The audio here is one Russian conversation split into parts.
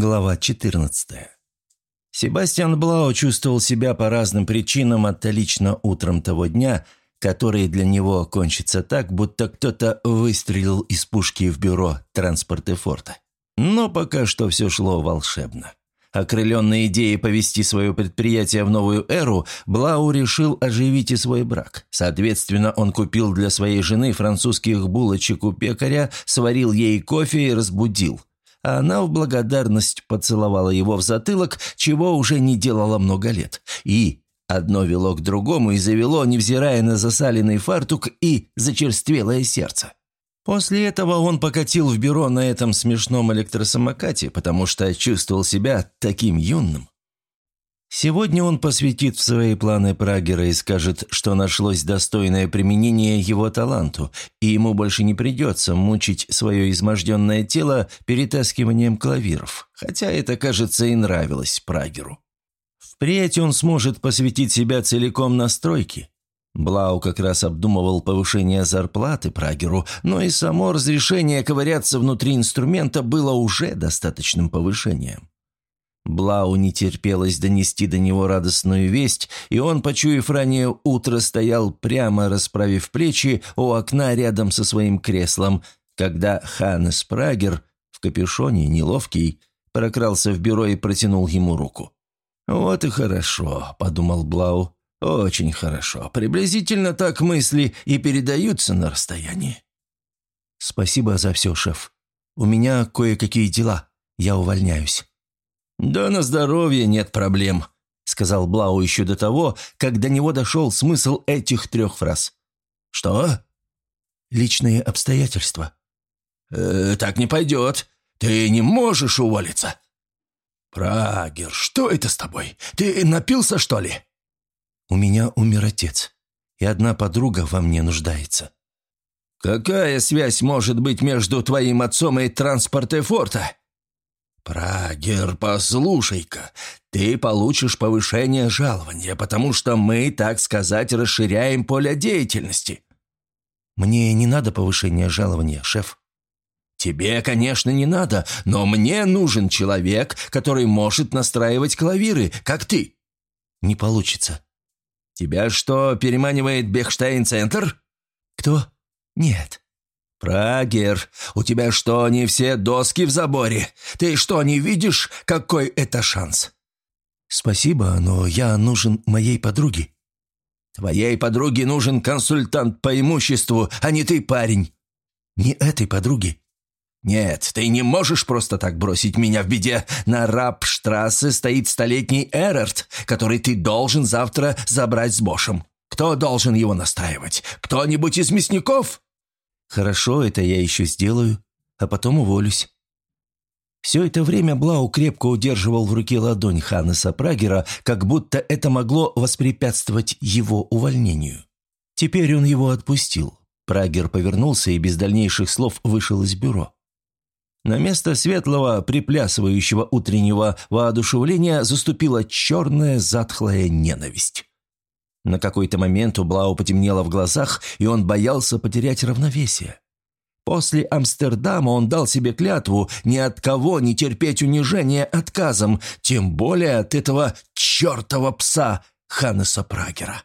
Глава 14. Себастьян Блау чувствовал себя по разным причинам отлично утром того дня, который для него кончится так, будто кто-то выстрелил из пушки в бюро транспорта форта. Но пока что все шло волшебно. Окрыленной идеей повести свое предприятие в новую эру, Блау решил оживить и свой брак. Соответственно, он купил для своей жены французских булочек у пекаря, сварил ей кофе и разбудил – а она в благодарность поцеловала его в затылок, чего уже не делала много лет. И одно вело к другому и завело, невзирая на засаленный фартук и зачерствелое сердце. После этого он покатил в бюро на этом смешном электросамокате, потому что чувствовал себя таким юным. Сегодня он посвятит в свои планы Прагера и скажет, что нашлось достойное применение его таланту, и ему больше не придется мучить свое изможденное тело перетаскиванием клавиров, хотя это, кажется, и нравилось Прагеру. Впредь он сможет посвятить себя целиком настройке. Блау как раз обдумывал повышение зарплаты Прагеру, но и само разрешение ковыряться внутри инструмента было уже достаточным повышением. Блау не терпелось донести до него радостную весть, и он, почуяв ранее утро, стоял прямо, расправив плечи у окна рядом со своим креслом, когда Ханнес Прагер, в капюшоне, неловкий, прокрался в бюро и протянул ему руку. «Вот и хорошо», — подумал Блау. «Очень хорошо. Приблизительно так мысли и передаются на расстоянии». «Спасибо за все, шеф. У меня кое-какие дела. Я увольняюсь». «Да на здоровье нет проблем», — сказал Блау еще до того, как до него дошел смысл этих трех фраз. «Что?» «Личные обстоятельства». «Э, «Так не пойдет. Ты не можешь уволиться». «Прагер, что это с тобой? Ты напился, что ли?» «У меня умер отец, и одна подруга во мне нуждается». «Какая связь может быть между твоим отцом и транспортой форта?» «Прагер, послушай-ка, ты получишь повышение жалования, потому что мы, так сказать, расширяем поле деятельности». «Мне не надо повышения жалования, шеф». «Тебе, конечно, не надо, но мне нужен человек, который может настраивать клавиры, как ты». «Не получится». «Тебя что, переманивает Бехштейн-центр?» «Кто?» «Нет». «Прагер, у тебя что, не все доски в заборе? Ты что, не видишь, какой это шанс?» «Спасибо, но я нужен моей подруге». «Твоей подруге нужен консультант по имуществу, а не ты, парень». «Не этой подруге». «Нет, ты не можешь просто так бросить меня в беде. На Рапштрассе стоит столетний Эрерт, который ты должен завтра забрать с Бошем. Кто должен его настраивать? Кто-нибудь из мясников?» «Хорошо, это я еще сделаю, а потом уволюсь». Все это время Блау крепко удерживал в руке ладонь Ханнеса Прагера, как будто это могло воспрепятствовать его увольнению. Теперь он его отпустил. Прагер повернулся и без дальнейших слов вышел из бюро. На место светлого, приплясывающего утреннего воодушевления заступила черная затхлая ненависть. На какой-то момент у Блау потемнело в глазах, и он боялся потерять равновесие. После Амстердама он дал себе клятву ни от кого не терпеть унижения отказом, тем более от этого чертова пса Ханнеса Прагера.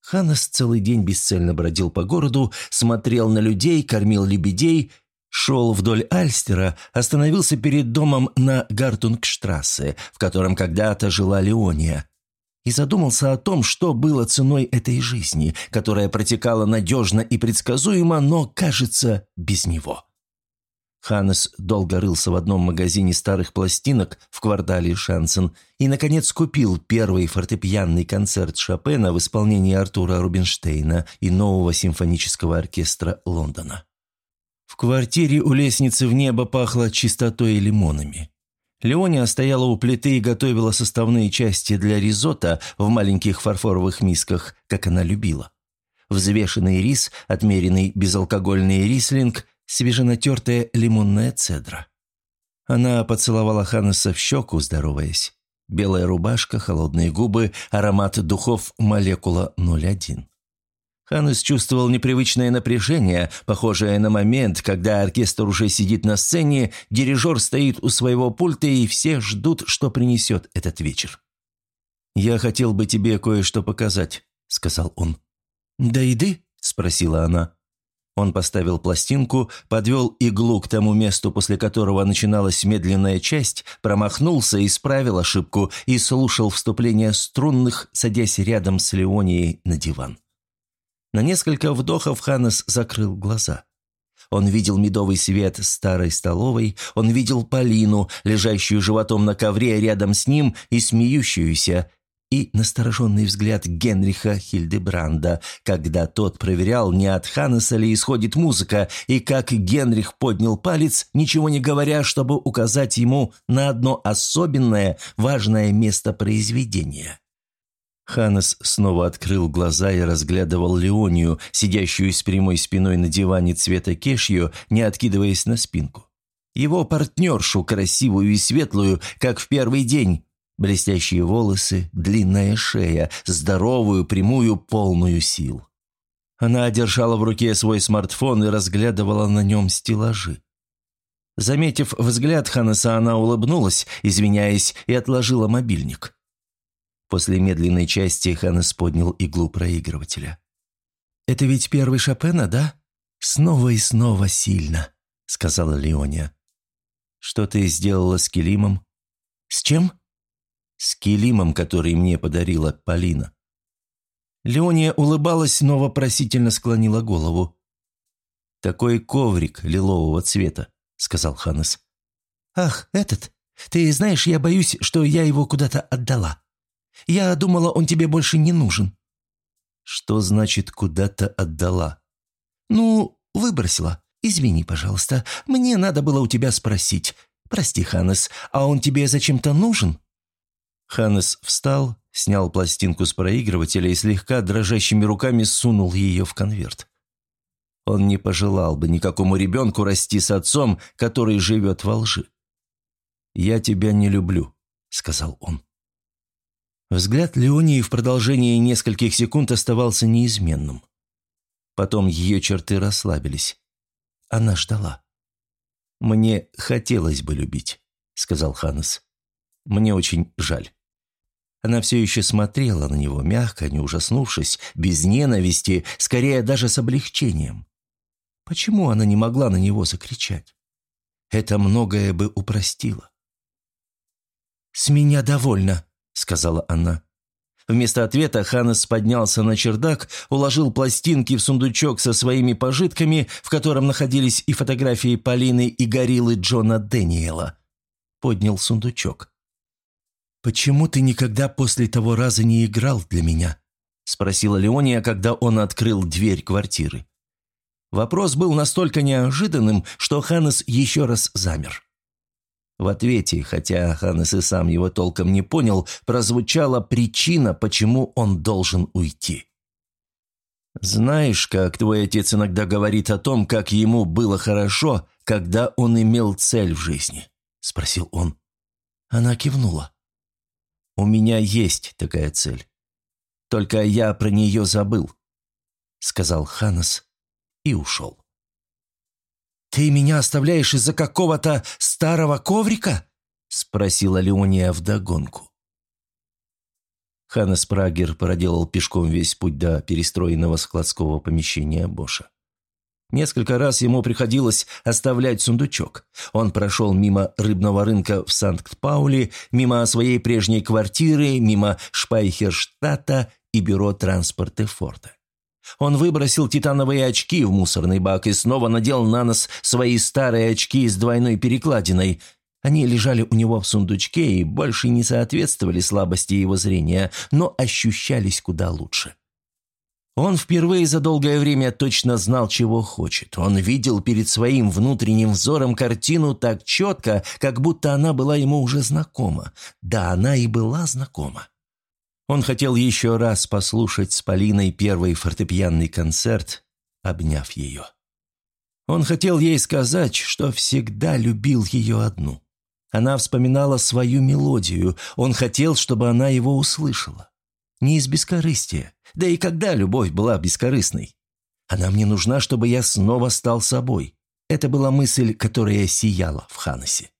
Ханнес целый день бесцельно бродил по городу, смотрел на людей, кормил лебедей, шел вдоль Альстера, остановился перед домом на Гартунгштрассе, в котором когда-то жила Леония, и задумался о том, что было ценой этой жизни, которая протекала надежно и предсказуемо, но, кажется, без него. Ханнес долго рылся в одном магазине старых пластинок в квартале Шансен и, наконец, купил первый фортепианный концерт Шопена в исполнении Артура Рубинштейна и нового симфонического оркестра Лондона. В квартире у лестницы в небо пахло чистотой и лимонами. Леония стояла у плиты и готовила составные части для ризотто в маленьких фарфоровых мисках, как она любила. Взвешенный рис, отмеренный безалкогольный рислинг, свеженатертая лимонная цедра. Она поцеловала Ханнеса в щеку, здороваясь. Белая рубашка, холодные губы, аромат духов молекула 01. Ханнес чувствовал непривычное напряжение, похожее на момент, когда оркестр уже сидит на сцене, дирижер стоит у своего пульта и все ждут, что принесет этот вечер. «Я хотел бы тебе кое-что показать», — сказал он. «Да еды?» — спросила она. Он поставил пластинку, подвел иглу к тому месту, после которого начиналась медленная часть, промахнулся, исправил ошибку и слушал вступление струнных, садясь рядом с Леонией на диван. На несколько вдохов Ханнес закрыл глаза. Он видел медовый свет старой столовой, он видел Полину, лежащую животом на ковре рядом с ним и смеющуюся, и настороженный взгляд Генриха Хильдебранда, когда тот проверял, не от Ханнеса ли исходит музыка, и как Генрих поднял палец, ничего не говоря, чтобы указать ему на одно особенное, важное место произведения. Ханнес снова открыл глаза и разглядывал Леонию, сидящую с прямой спиной на диване цвета кешью, не откидываясь на спинку. Его партнершу, красивую и светлую, как в первый день, Блестящие волосы, длинная шея, здоровую, прямую, полную сил. Она держала в руке свой смартфон и разглядывала на нем стеллажи. Заметив взгляд Ханнеса, она улыбнулась, извиняясь, и отложила мобильник. После медленной части Ханнес поднял иглу проигрывателя. «Это ведь первый Шопена, да? Снова и снова сильно», — сказала Леония. «Что ты сделала с Келимом?» «С чем?» с килимом, который мне подарила Полина. Леония улыбалась, но вопросительно склонила голову. «Такой коврик лилового цвета», — сказал Ханнес. «Ах, этот? Ты знаешь, я боюсь, что я его куда-то отдала. Я думала, он тебе больше не нужен». «Что значит «куда-то отдала»?» «Ну, выбросила. Извини, пожалуйста. Мне надо было у тебя спросить. Прости, Ханнес, а он тебе зачем-то нужен?» Ханнес встал, снял пластинку с проигрывателя и слегка дрожащими руками сунул ее в конверт. Он не пожелал бы никакому ребенку расти с отцом, который живет во лжи. «Я тебя не люблю», — сказал он. Взгляд Леонии в продолжении нескольких секунд оставался неизменным. Потом ее черты расслабились. Она ждала. «Мне хотелось бы любить», — сказал Ханнес. «Мне очень жаль». Она все еще смотрела на него, мягко, не ужаснувшись, без ненависти, скорее даже с облегчением. Почему она не могла на него закричать? Это многое бы упростило. «С меня довольно», — сказала она. Вместо ответа Ханнес поднялся на чердак, уложил пластинки в сундучок со своими пожитками, в котором находились и фотографии Полины и гориллы Джона Дэниела. Поднял сундучок. «Почему ты никогда после того раза не играл для меня?» – спросила Леония, когда он открыл дверь квартиры. Вопрос был настолько неожиданным, что Ханнес еще раз замер. В ответе, хотя Ханнес и сам его толком не понял, прозвучала причина, почему он должен уйти. «Знаешь, как твой отец иногда говорит о том, как ему было хорошо, когда он имел цель в жизни?» – спросил он. Она кивнула. У меня есть такая цель. Только я про нее забыл», — сказал Ханас и ушел. «Ты меня оставляешь из-за какого-то старого коврика?» — спросила Леония вдогонку. Ханас Прагер проделал пешком весь путь до перестроенного складского помещения Боша. Несколько раз ему приходилось оставлять сундучок. Он прошел мимо рыбного рынка в Санкт-Пауле, мимо своей прежней квартиры, мимо Шпайхерштата и бюро транспорта Форта. Он выбросил титановые очки в мусорный бак и снова надел на нос свои старые очки с двойной перекладиной. Они лежали у него в сундучке и больше не соответствовали слабости его зрения, но ощущались куда лучше. Он впервые за долгое время точно знал, чего хочет. Он видел перед своим внутренним взором картину так четко, как будто она была ему уже знакома. Да, она и была знакома. Он хотел еще раз послушать с Полиной первый фортепианный концерт, обняв ее. Он хотел ей сказать, что всегда любил ее одну. Она вспоминала свою мелодию, он хотел, чтобы она его услышала. Не из бескорыстия. Да и когда любовь была бескорыстной? Она мне нужна, чтобы я снова стал собой. Это была мысль, которая сияла в Ханасе.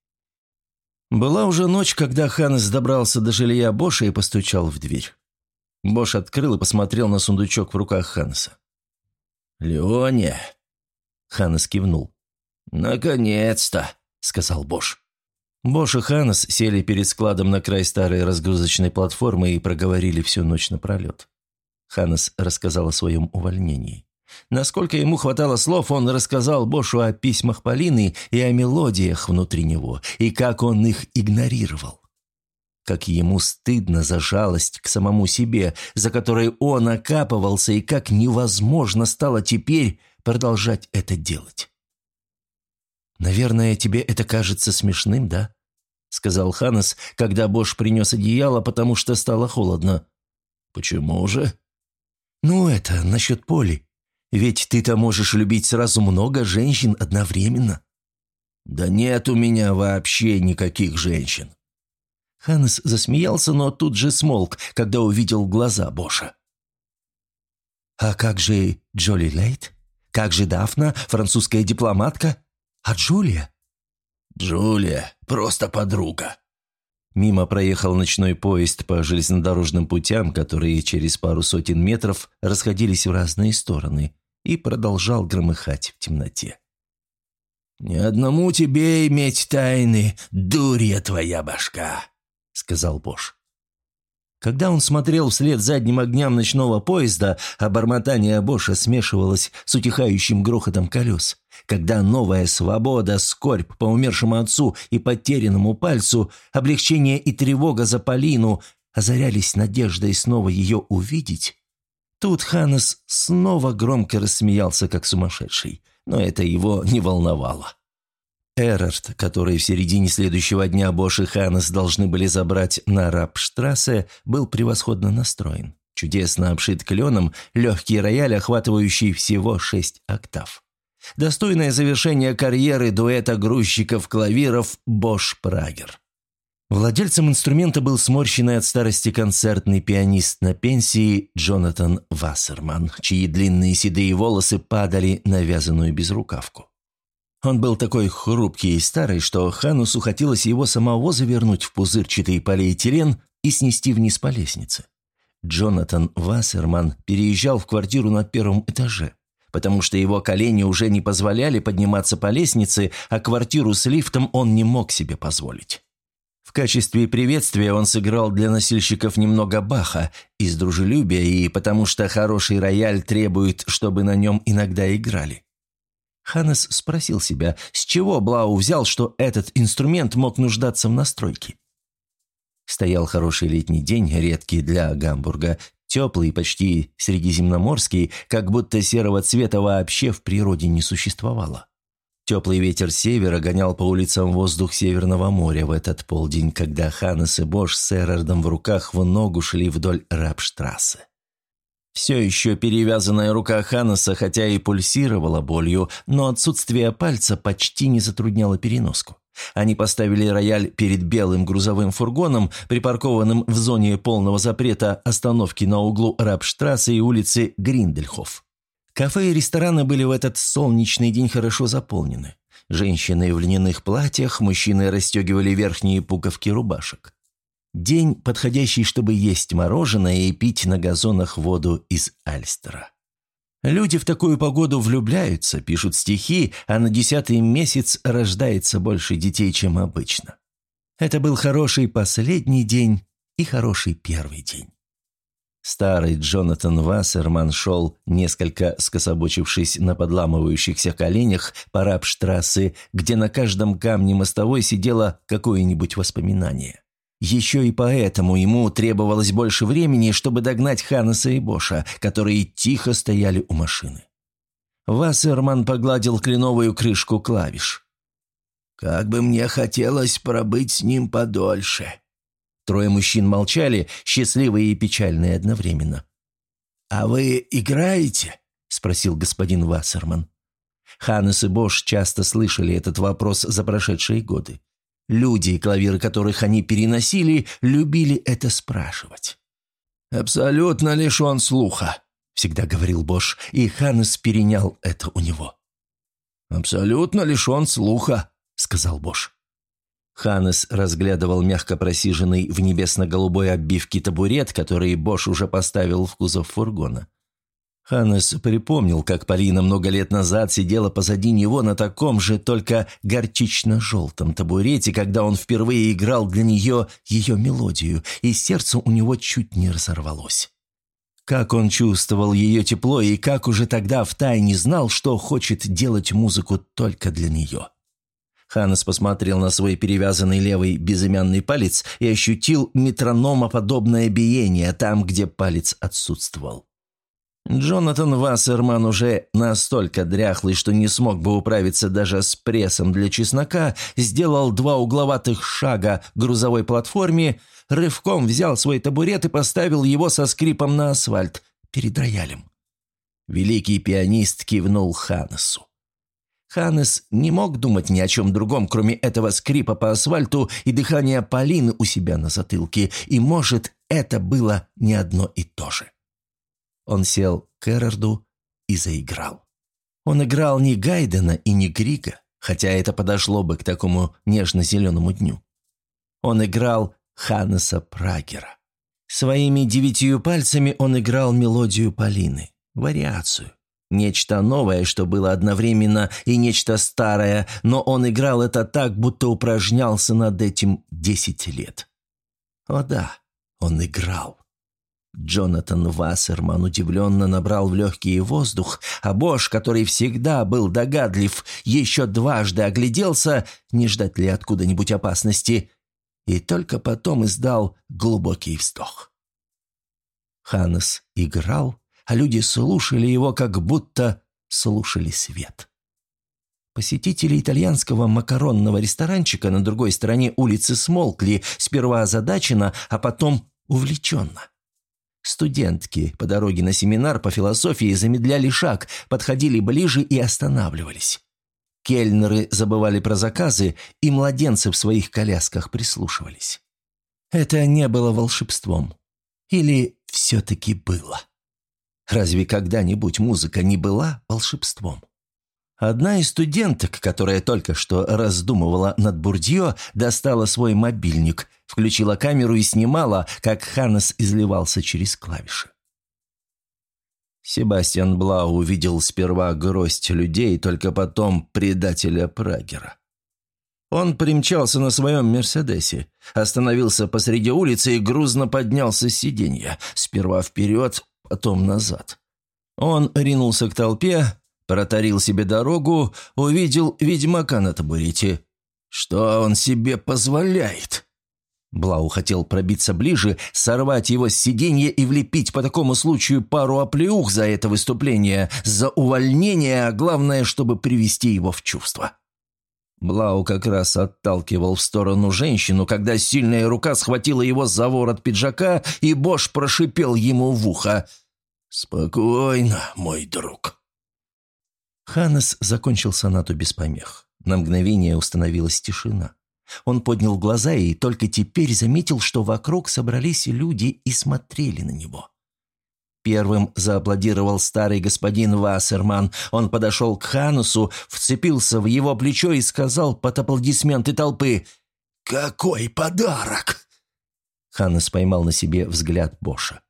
Была уже ночь, когда Ханес добрался до жилья Боша и постучал в дверь. Бош открыл и посмотрел на сундучок в руках Ханеса. «Леония!» Ханес кивнул. «Наконец-то!» — сказал Бош. Бош и Ханес сели перед складом на край старой разгрузочной платформы и проговорили всю ночь напролет. Ханес рассказал о своем увольнении. Насколько ему хватало слов, он рассказал Бошу о письмах Полины и о мелодиях внутри него, и как он их игнорировал. Как ему стыдно за жалость к самому себе, за которой он окапывался, и как невозможно стало теперь продолжать это делать. «Наверное, тебе это кажется смешным, да?» — сказал Ханес, когда Бош принес одеяло, потому что стало холодно. «Почему же?» «Ну, это насчет Поли. Ведь ты-то можешь любить сразу много женщин одновременно». «Да нет у меня вообще никаких женщин». Ханнес засмеялся, но тут же смолк, когда увидел глаза Боша. «А как же Джоли Лейт? Как же Дафна, французская дипломатка? А Джулия?» «Джулия – просто подруга». Мимо проехал ночной поезд по железнодорожным путям, которые через пару сотен метров расходились в разные стороны, и продолжал громыхать в темноте. «Ни одному тебе иметь тайны, дурья твоя башка», — сказал Бош. Когда он смотрел вслед задним огням ночного поезда, а бормотание Боша смешивалось с утихающим грохотом колес. Когда новая свобода, скорбь по умершему отцу и потерянному пальцу, облегчение и тревога за Полину озарялись надеждой снова ее увидеть, Тут Ханнес снова громко рассмеялся, как сумасшедший, но это его не волновало. Эрард, который в середине следующего дня Бош и Ханнес должны были забрать на Рапштрассе, был превосходно настроен. Чудесно обшит кленом, легкий рояль, охватывающий всего шесть октав. Достойное завершение карьеры дуэта грузчиков-клавиров Бош-Прагер. Владельцем инструмента был сморщенный от старости концертный пианист на пенсии Джонатан Вассерман, чьи длинные седые волосы падали на вязаную безрукавку. Он был такой хрупкий и старый, что Ханусу хотелось его самого завернуть в пузырчатый полиэтилен и снести вниз по лестнице. Джонатан Вассерман переезжал в квартиру на первом этаже, потому что его колени уже не позволяли подниматься по лестнице, а квартиру с лифтом он не мог себе позволить. В качестве приветствия он сыграл для носильщиков немного Баха из дружелюбия и потому что хороший рояль требует, чтобы на нем иногда играли. Ханнес спросил себя, с чего Блау взял, что этот инструмент мог нуждаться в настройке. Стоял хороший летний день, редкий для Гамбурга, теплый, почти средиземноморский, как будто серого цвета вообще в природе не существовало. Теплый ветер севера гонял по улицам воздух Северного моря в этот полдень, когда Ханнес и Бош с Эрардом в руках в ногу шли вдоль Рапштрассе. Все еще перевязанная рука Ханнеса, хотя и пульсировала болью, но отсутствие пальца почти не затрудняло переноску. Они поставили рояль перед белым грузовым фургоном, припаркованным в зоне полного запрета остановки на углу Рапштрассе и улицы Гриндельхоф. Кафе и рестораны были в этот солнечный день хорошо заполнены. Женщины в льняных платьях, мужчины расстегивали верхние пуговки рубашек. День, подходящий, чтобы есть мороженое и пить на газонах воду из Альстера. Люди в такую погоду влюбляются, пишут стихи, а на десятый месяц рождается больше детей, чем обычно. Это был хороший последний день и хороший первый день. Старый Джонатан Вассерман шел, несколько скособочившись на подламывающихся коленях по рабштрассе, где на каждом камне мостовой сидело какое-нибудь воспоминание. Еще и поэтому ему требовалось больше времени, чтобы догнать Ханнеса и Боша, которые тихо стояли у машины. Вассерман погладил кленовую крышку клавиш. «Как бы мне хотелось пробыть с ним подольше», Трое мужчин молчали, счастливые и печальные одновременно. «А вы играете?» – спросил господин Вассерман. Ханнес и Бош часто слышали этот вопрос за прошедшие годы. Люди, клавиры которых они переносили, любили это спрашивать. «Абсолютно лишен слуха», — всегда говорил Бош, и Ханнес перенял это у него. «Абсолютно лишен слуха», — сказал Бош. Ханнес разглядывал мягко просиженный в небесно-голубой обивке табурет, который Бош уже поставил в кузов фургона. Ханнес припомнил, как Полина много лет назад сидела позади него на таком же, только горчично-желтом табурете, когда он впервые играл для нее ее мелодию, и сердце у него чуть не разорвалось. Как он чувствовал ее тепло и как уже тогда втайне знал, что хочет делать музыку только для нее. Ханнес посмотрел на свой перевязанный левый безымянный палец и ощутил метрономоподобное биение там, где палец отсутствовал. Джонатан Вассерман уже настолько дряхлый, что не смог бы управиться даже с прессом для чеснока, сделал два угловатых шага к грузовой платформе, рывком взял свой табурет и поставил его со скрипом на асфальт перед роялем. Великий пианист кивнул Ханнесу. Ханнес не мог думать ни о чем другом, кроме этого скрипа по асфальту и дыхания Полины у себя на затылке, и, может, это было не одно и то же. Он сел к Эрарду и заиграл. Он играл не Гайдена и не Грига, хотя это подошло бы к такому нежно-зеленому дню. Он играл Ханнеса Прагера. Своими девятью пальцами он играл мелодию Полины, вариацию. Нечто новое, что было одновременно и нечто старое, но он играл это так, будто упражнялся над этим десять лет. О да, он играл. Джонатан Вассерман удивленно набрал в легкий воздух, а Бош, который всегда был догадлив, еще дважды огляделся, не ждать ли откуда-нибудь опасности, и только потом издал глубокий вздох. Ханнес играл, а люди слушали его, как будто слушали свет. Посетители итальянского макаронного ресторанчика на другой стороне улицы смолкли, сперва озадаченно, а потом увлеченно. Студентки по дороге на семинар по философии замедляли шаг, подходили ближе и останавливались. Кельнеры забывали про заказы, и младенцы в своих колясках прислушивались. Это не было волшебством. Или все-таки было? Разве когда-нибудь музыка не была волшебством? Одна из студенток, которая только что раздумывала над Бурдье, достала свой мобильник, включила камеру и снимала, как Ханнес изливался через клавиши. Себастьян Блау увидел сперва гроздь людей, только потом предателя Прагера. Он примчался на своем «Мерседесе», остановился посреди улицы и грузно поднялся с сиденья, сперва вперед, потом назад. Он ринулся к толпе, Протарил себе дорогу, увидел ведьмака на табурете. «Что он себе позволяет?» Блау хотел пробиться ближе, сорвать его с сиденья и влепить по такому случаю пару оплеух за это выступление, за увольнение, а главное, чтобы привести его в чувство. Блау как раз отталкивал в сторону женщину, когда сильная рука схватила его за ворот пиджака, и Бош прошипел ему в ухо. «Спокойно, мой друг». Ханнес закончил сонату без помех. На мгновение установилась тишина. Он поднял глаза и только теперь заметил, что вокруг собрались люди и смотрели на него. Первым зааплодировал старый господин Вассерман. Он подошел к Ханусу, вцепился в его плечо и сказал под аплодисменты толпы «Какой подарок!» Ханнес поймал на себе взгляд Боша.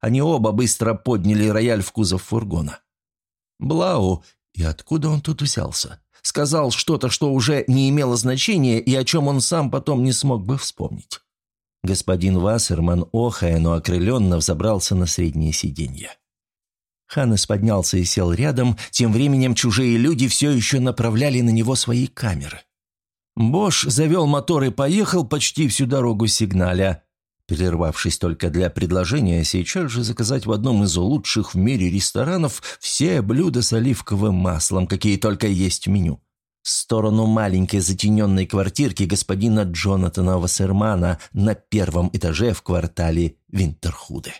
Они оба быстро подняли рояль в кузов фургона. Блау и откуда он тут взялся? Сказал что-то, что уже не имело значения и о чем он сам потом не смог бы вспомнить. Господин Вассерман, охая, но окрыленно взобрался на среднее сиденье. Ханнес поднялся и сел рядом, тем временем чужие люди все еще направляли на него свои камеры. Бош завел мотор и поехал почти всю дорогу сигналя прервавшись только для предложения сейчас же заказать в одном из лучших в мире ресторанов все блюда с оливковым маслом, какие только есть в меню. В сторону маленькой затененной квартирки господина Джонатана Вассермана на первом этаже в квартале Винтерхуде.